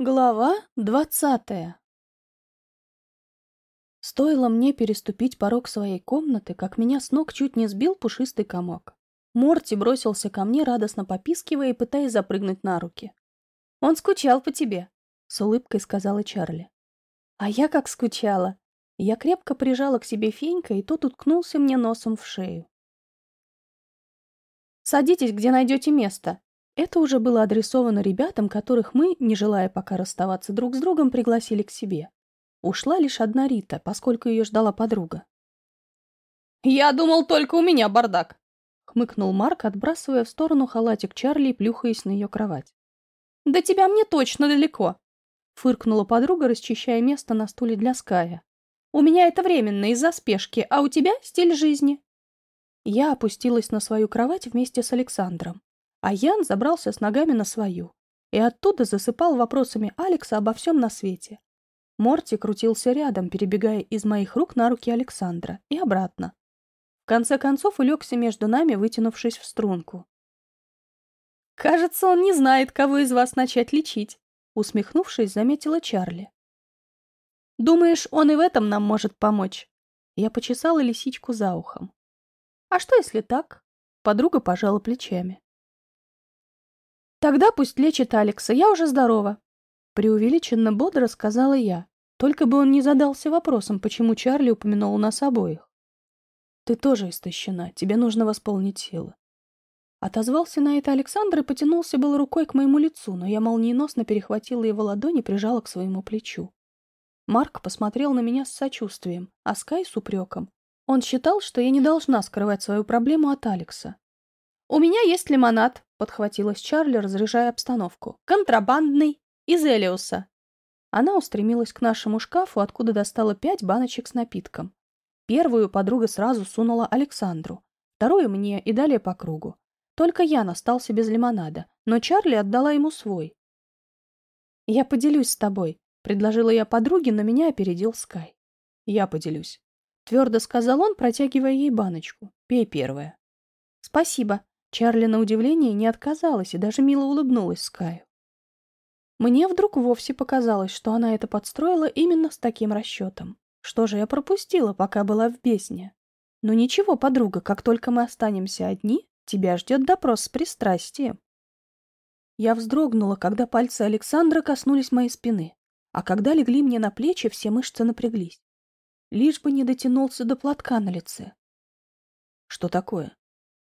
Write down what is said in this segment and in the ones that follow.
Глава двадцатая Стоило мне переступить порог своей комнаты, как меня с ног чуть не сбил пушистый комок. Морти бросился ко мне, радостно попискивая и пытаясь запрыгнуть на руки. «Он скучал по тебе», — с улыбкой сказала Чарли. «А я как скучала!» Я крепко прижала к себе Фенька, и тот уткнулся мне носом в шею. «Садитесь, где найдете место», это уже было адресовано ребятам, которых мы, не желая пока расставаться друг с другом, пригласили к себе. Ушла лишь одна Рита, поскольку ее ждала подруга. «Я думал, только у меня бардак!» — хмыкнул Марк, отбрасывая в сторону халатик Чарли и плюхаясь на ее кровать. «До тебя мне точно далеко!» — фыркнула подруга, расчищая место на стуле для Ская. «У меня это временно, из-за спешки, а у тебя стиль жизни!» Я опустилась на свою кровать вместе с Александром а Ян забрался с ногами на свою и оттуда засыпал вопросами Алекса обо всем на свете. Морти крутился рядом, перебегая из моих рук на руки Александра и обратно. В конце концов улегся между нами, вытянувшись в струнку. «Кажется, он не знает, кого из вас начать лечить», — усмехнувшись, заметила Чарли. «Думаешь, он и в этом нам может помочь?» Я почесала лисичку за ухом. «А что, если так?» Подруга пожала плечами. Тогда пусть лечит Алекса, я уже здорова. Преувеличенно бодро сказала я. Только бы он не задался вопросом, почему Чарли упомянул нас обоих. Ты тоже истощена, тебе нужно восполнить силы. Отозвался на это Александр и потянулся был рукой к моему лицу, но я молниеносно перехватила его ладонь и прижала к своему плечу. Марк посмотрел на меня с сочувствием, а Скай с упреком. Он считал, что я не должна скрывать свою проблему от Алекса. «У меня есть лимонад», — подхватилась Чарли, разряжая обстановку. «Контрабандный. Из Элиуса». Она устремилась к нашему шкафу, откуда достала пять баночек с напитком. Первую подруга сразу сунула Александру, вторую мне и далее по кругу. Только Ян остался без лимонада, но Чарли отдала ему свой. «Я поделюсь с тобой», — предложила я подруге, но меня опередил Скай. «Я поделюсь», — твердо сказал он, протягивая ей баночку. «Пей первая». «Спасибо», Чарли на удивление не отказалась и даже мило улыбнулась Скаю. Мне вдруг вовсе показалось, что она это подстроила именно с таким расчетом. Что же я пропустила, пока была в бездне? Ну ничего, подруга, как только мы останемся одни, тебя ждет допрос с пристрастием. Я вздрогнула, когда пальцы Александра коснулись моей спины, а когда легли мне на плечи, все мышцы напряглись. Лишь бы не дотянулся до платка на лице. Что такое? —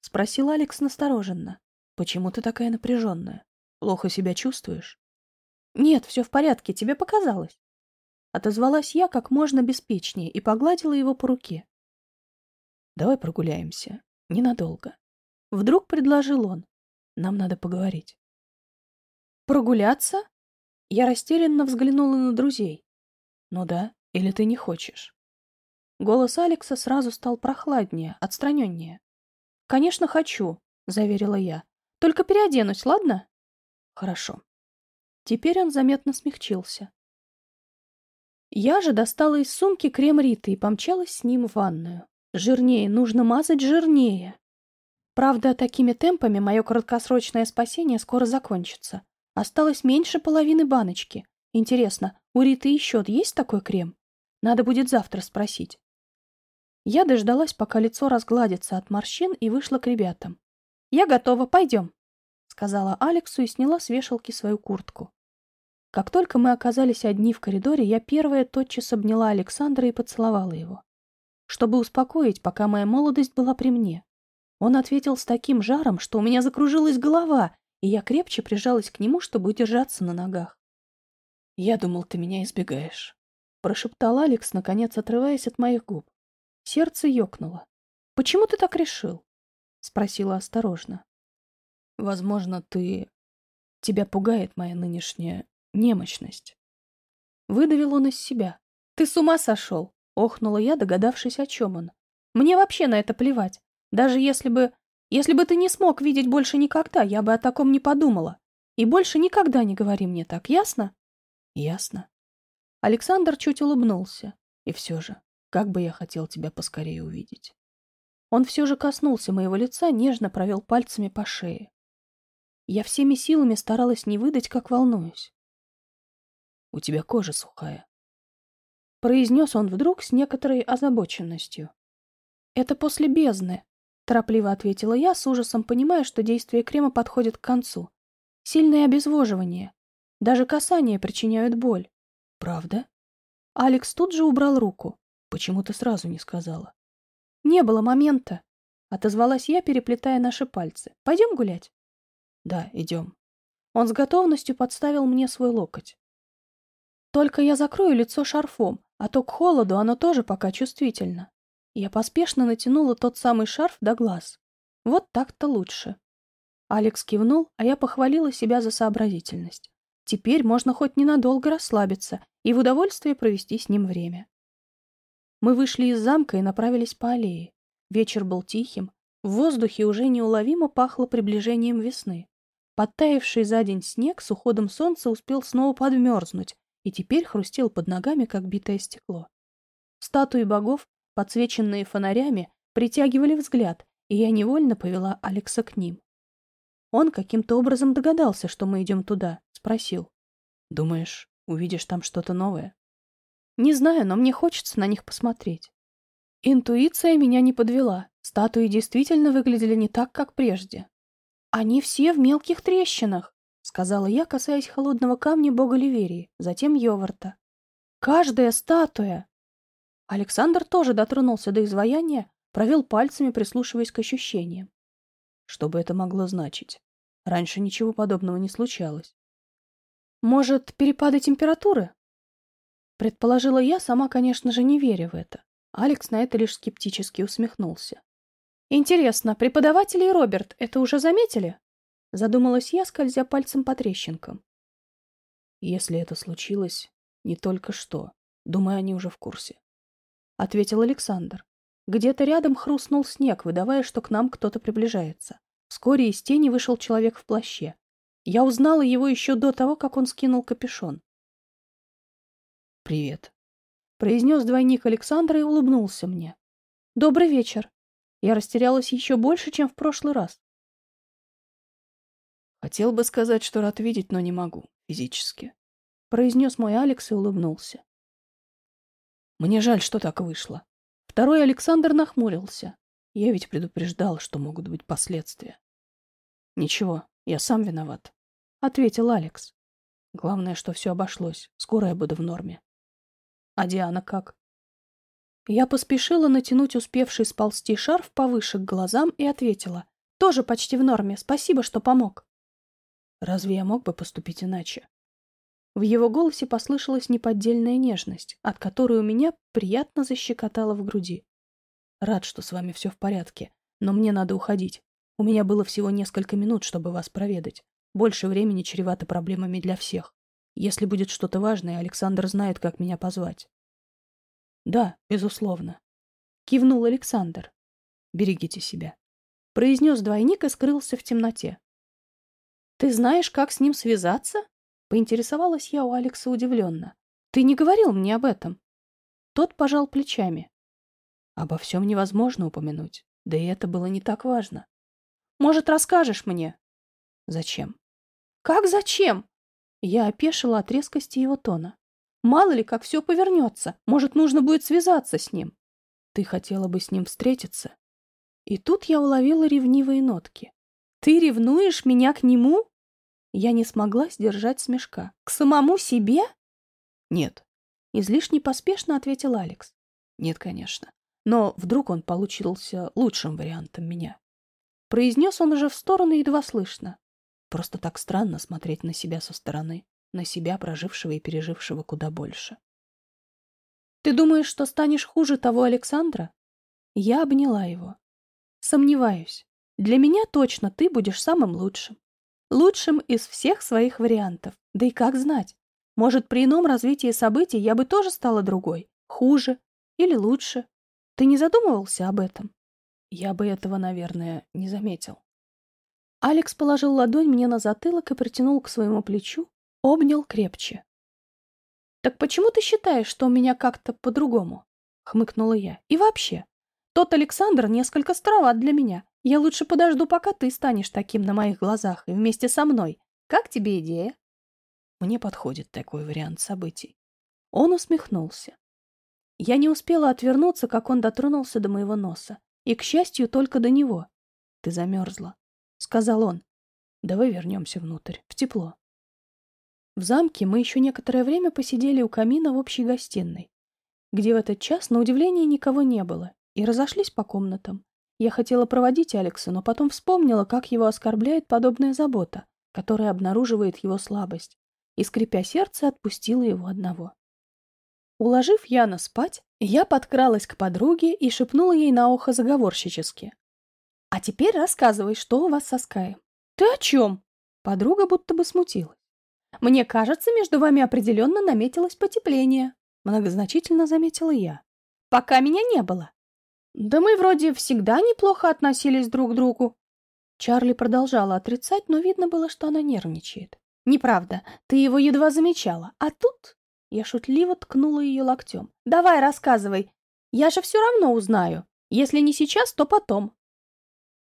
спросил Алекс настороженно. «Почему ты такая напряженная? Плохо себя чувствуешь?» «Нет, все в порядке, тебе показалось». Отозвалась я как можно беспечнее и погладила его по руке. «Давай прогуляемся. Ненадолго». Вдруг предложил он. «Нам надо поговорить». «Прогуляться?» Я растерянно взглянула на друзей. «Ну да, или ты не хочешь?» Голос Алекса сразу стал прохладнее, отстраненнее. «Конечно, хочу», — заверила я. «Только переоденусь, ладно?» «Хорошо». Теперь он заметно смягчился. Я же достала из сумки крем Риты и помчалась с ним в ванную. Жирнее, нужно мазать жирнее. Правда, такими темпами мое краткосрочное спасение скоро закончится. Осталось меньше половины баночки. Интересно, у Риты еще есть такой крем? Надо будет завтра спросить. Я дождалась, пока лицо разгладится от морщин, и вышла к ребятам. «Я готова, пойдем», — сказала Алексу и сняла с вешалки свою куртку. Как только мы оказались одни в коридоре, я первая тотчас обняла Александра и поцеловала его. Чтобы успокоить, пока моя молодость была при мне. Он ответил с таким жаром, что у меня закружилась голова, и я крепче прижалась к нему, чтобы удержаться на ногах. «Я думал, ты меня избегаешь», — прошептал Алекс, наконец отрываясь от моих губ. Сердце ёкнуло. «Почему ты так решил?» — спросила осторожно. «Возможно, ты... Тебя пугает моя нынешняя немощность». Выдавил он из себя. «Ты с ума сошел!» — охнула я, догадавшись, о чем он. «Мне вообще на это плевать. Даже если бы... Если бы ты не смог видеть больше никогда, я бы о таком не подумала. И больше никогда не говори мне так, ясно?» «Ясно». Александр чуть улыбнулся. И все же, как бы я хотел тебя поскорее увидеть. Он все же коснулся моего лица, нежно провел пальцами по шее. Я всеми силами старалась не выдать, как волнуюсь. У тебя кожа сухая. Произнес он вдруг с некоторой озабоченностью. Это после бездны, торопливо ответила я, с ужасом понимая, что действие крема подходит к концу. Сильное обезвоживание. Даже касания причиняют боль. Правда? Алекс тут же убрал руку. Почему ты сразу не сказала? Не было момента. Отозвалась я, переплетая наши пальцы. Пойдем гулять? Да, идем. Он с готовностью подставил мне свой локоть. Только я закрою лицо шарфом, а то к холоду оно тоже пока чувствительно. Я поспешно натянула тот самый шарф до глаз. Вот так-то лучше. Алекс кивнул, а я похвалила себя за сообразительность. Теперь можно хоть ненадолго расслабиться и в удовольствие провести с ним время. Мы вышли из замка и направились по аллее. Вечер был тихим, в воздухе уже неуловимо пахло приближением весны. Подтаявший за день снег с уходом солнца успел снова подмерзнуть и теперь хрустел под ногами, как битое стекло. Статуи богов, подсвеченные фонарями, притягивали взгляд, и я невольно повела Алекса к ним. Он каким-то образом догадался, что мы идем туда, спросил. «Думаешь, увидишь там что-то новое?» «Не знаю, но мне хочется на них посмотреть». Интуиция меня не подвела. Статуи действительно выглядели не так, как прежде. Они все в мелких трещинах, сказала я, касаясь холодного камня бога Ливерии, затем Йоварта. Каждая статуя. Александр тоже дотронулся до изваяния, провел пальцами, прислушиваясь к ощущениям. Что бы это могло значить? Раньше ничего подобного не случалось. Может, перепады температуры? Предположила я, сама, конечно же, не веря в это. Алекс на это лишь скептически усмехнулся. «Интересно, преподаватели и Роберт это уже заметили?» Задумалась я, скользя пальцем по трещинкам. «Если это случилось, не только что. Думаю, они уже в курсе», — ответил Александр. Где-то рядом хрустнул снег, выдавая, что к нам кто-то приближается. Вскоре из тени вышел человек в плаще. Я узнала его еще до того, как он скинул капюшон. «Привет», произнес двойник Александра и улыбнулся мне. «Добрый вечер!» Я растерялась еще больше, чем в прошлый раз. «Хотел бы сказать, что рад видеть, но не могу, физически», — произнес мой Алекс и улыбнулся. «Мне жаль, что так вышло». Второй Александр нахмурился. Я ведь предупреждал, что могут быть последствия. «Ничего, я сам виноват», — ответил Алекс. «Главное, что все обошлось. Скоро я буду в норме». А Диана как? Я поспешила натянуть успевший сползти шарф повыше к глазам и ответила. Тоже почти в норме. Спасибо, что помог. Разве я мог бы поступить иначе? В его голосе послышалась неподдельная нежность, от которой у меня приятно защекотало в груди. Рад, что с вами все в порядке, но мне надо уходить. У меня было всего несколько минут, чтобы вас проведать. Больше времени чревато проблемами для всех. Если будет что-то важное, Александр знает, как меня позвать. Да, безусловно. Кивнул Александр. Берегите себя. Произнес двойник и скрылся в темноте. Ты знаешь, как с ним связаться? Поинтересовалась я у Алекса удивленно. Ты не говорил мне об этом. Тот пожал плечами. Обо всем невозможно упомянуть. Да и это было не так важно. Может, расскажешь мне? Зачем? Как зачем? Я опешила от резкости его тона. Мало ли, как все повернется. Может, нужно будет связаться с ним. Ты хотела бы с ним встретиться? И тут я уловила ревнивые нотки. Ты ревнуешь меня к нему? Я не смогла сдержать смешка. К самому себе? Нет. Излишне поспешно ответил Алекс. Нет, конечно. Но вдруг он получился лучшим вариантом меня. Произнес он уже в сторону едва слышно. Просто так странно смотреть на себя со стороны, на себя, прожившего и пережившего куда больше. «Ты думаешь, что станешь хуже того Александра?» Я обняла его. «Сомневаюсь. Для меня точно ты будешь самым лучшим. Лучшим из всех своих вариантов. Да и как знать? Может, при ином развитии событий я бы тоже стала другой, хуже или лучше. Ты не задумывался об этом? Я бы этого, наверное, не заметил. Алекс положил ладонь мне на затылок и притянул к своему плечу, обнял крепче. «Так почему ты считаешь, что у меня как-то по-другому?» — хмыкнула я. «И вообще, тот Александр несколько староват для меня. Я лучше подожду, пока ты станешь таким на моих глазах и вместе со мной. Как тебе идея?» Мне подходит такой вариант событий. Он усмехнулся. Я не успела отвернуться, как он дотронулся до моего носа. И, к счастью, только до него. «Ты замерзла», — сказал он. «Давай вернемся внутрь, в тепло». В замке мы еще некоторое время посидели у камина в общей гостиной, где в этот час, на удивление, никого не было, и разошлись по комнатам. Я хотела проводить Алекса, но потом вспомнила, как его оскорбляет подобная забота, которая обнаруживает его слабость, и, скрипя сердце, отпустила его одного. Уложив Яна спать, я подкралась к подруге и шепнула ей на ухо заговорщически. «А теперь рассказывай, что у вас со Скаем». «Ты о чем?» Подруга будто бы смутилась. «Мне кажется, между вами определенно наметилось потепление», многозначительно заметила я. «Пока меня не было». «Да мы вроде всегда неплохо относились друг к другу». Чарли продолжала отрицать, но видно было, что она нервничает. «Неправда, ты его едва замечала, а тут я шутливо ткнула ее локтем. «Давай, рассказывай. Я же все равно узнаю. Если не сейчас, то потом».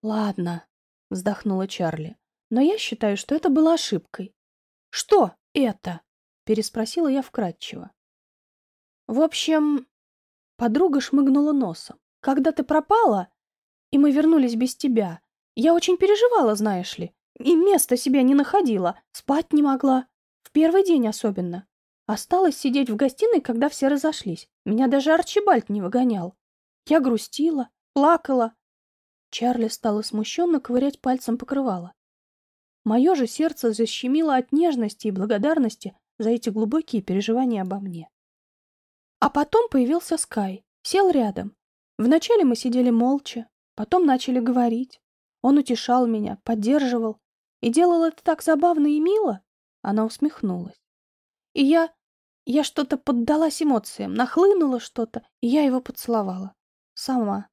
«Ладно», — вздохнула Чарли. «Но я считаю, что это было ошибкой». «Что это?» — переспросила я вкратчиво. «В общем...» Подруга шмыгнула носом. «Когда ты пропала, и мы вернулись без тебя, я очень переживала, знаешь ли, и места себе не находила, спать не могла. В первый день особенно. Осталось сидеть в гостиной, когда все разошлись. Меня даже Арчибальд не выгонял. Я грустила, плакала. Чарли стала смущенно ковырять пальцем покрывало. Мое же сердце защемило от нежности и благодарности за эти глубокие переживания обо мне. А потом появился Скай, сел рядом. Вначале мы сидели молча, потом начали говорить. Он утешал меня, поддерживал. И делал это так забавно и мило. Она усмехнулась. И я... Я что-то поддалась эмоциям, нахлынуло что-то, и я его поцеловала. Сама.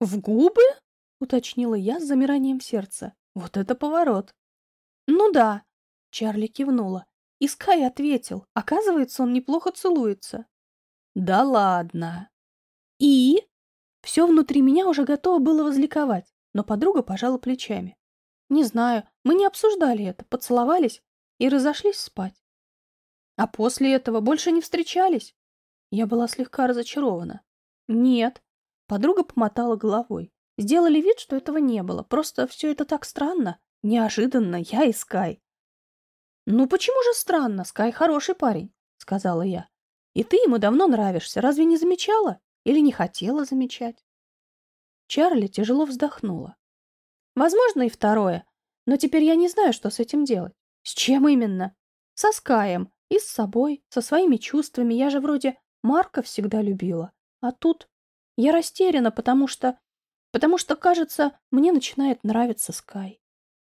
«В губы?» — уточнила я с замиранием сердца. «Вот это поворот!» «Ну да», — Чарли кивнула. И Скай ответил. Оказывается, он неплохо целуется. «Да ладно!» «И?» Все внутри меня уже готово было возликовать, но подруга пожала плечами. «Не знаю, мы не обсуждали это, поцеловались и разошлись спать. А после этого больше не встречались? Я была слегка разочарована. Нет. Подруга помотала головой. Сделали вид, что этого не было. Просто все это так странно. Неожиданно. Я и Скай. Ну почему же странно? Скай хороший парень, сказала я. И ты ему давно нравишься. Разве не замечала? Или не хотела замечать? Чарли тяжело вздохнула. Возможно, и второе. Но теперь я не знаю, что с этим делать. С чем именно? Со Скаем. И с собой, со своими чувствами. Я же вроде Марка всегда любила. А тут я растеряна, потому что... Потому что, кажется, мне начинает нравиться Скай.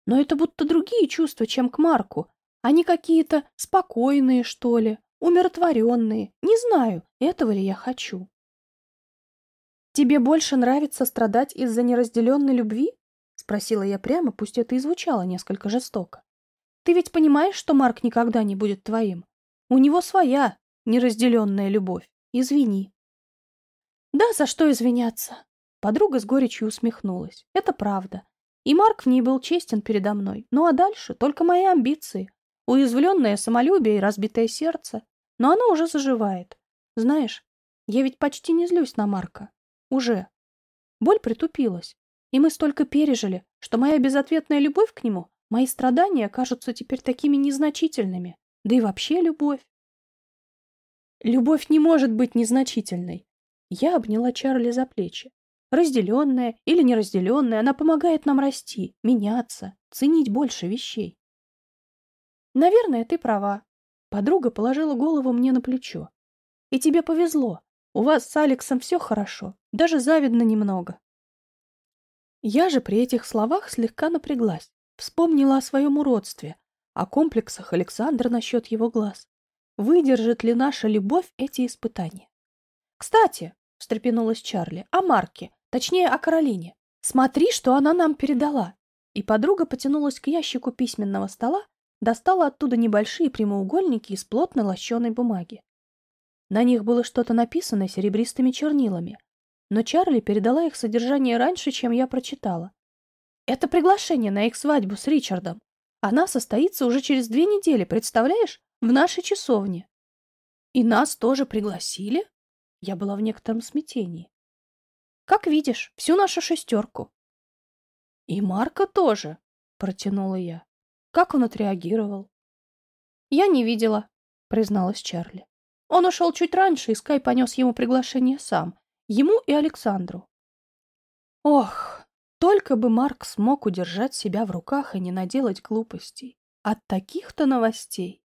Но это будто другие чувства, чем к Марку. Они какие-то спокойные, что ли, умиротворенные. Не знаю, этого ли я хочу. «Тебе больше нравится страдать из-за неразделенной любви?» — спросила я прямо, пусть это и звучало несколько жестоко. Ты ведь понимаешь, что Марк никогда не будет твоим? У него своя неразделенная любовь. Извини. Да, за что извиняться? Подруга с горечью усмехнулась. Это правда. И Марк в ней был честен передо мной. Ну а дальше только мои амбиции. Уязвленное самолюбие и разбитое сердце. Но оно уже заживает. Знаешь, я ведь почти не злюсь на Марка. Уже. Боль притупилась. И мы столько пережили, что моя безответная любовь к нему Мои страдания кажутся теперь такими незначительными. Да и вообще любовь. Любовь не может быть незначительной. Я обняла Чарли за плечи. Разделенная или неразделенная, она помогает нам расти, меняться, ценить больше вещей. Наверное, ты права. Подруга положила голову мне на плечо. И тебе повезло. У вас с Алексом все хорошо, даже завидно немного. Я же при этих словах слегка напряглась. Вспомнила о своем уродстве, о комплексах Александра насчет его глаз. Выдержит ли наша любовь эти испытания? «Кстати», — встрепенулась Чарли, — «о Марке, точнее, о Каролине. Смотри, что она нам передала». И подруга потянулась к ящику письменного стола, достала оттуда небольшие прямоугольники из плотно лощеной бумаги. На них было что-то написано серебристыми чернилами, но Чарли передала их содержание раньше, чем я прочитала. Это приглашение на их свадьбу с Ричардом. Она состоится уже через две недели, представляешь? В нашей часовне. И нас тоже пригласили? Я была в некотором смятении. Как видишь, всю нашу шестерку. И Марка тоже, протянула я. Как он отреагировал? Я не видела, призналась Чарли. Он ушел чуть раньше, и Скай понес ему приглашение сам. Ему и Александру. Ох, только бы Марк смог удержать себя в руках и не наделать глупостей. От таких-то новостей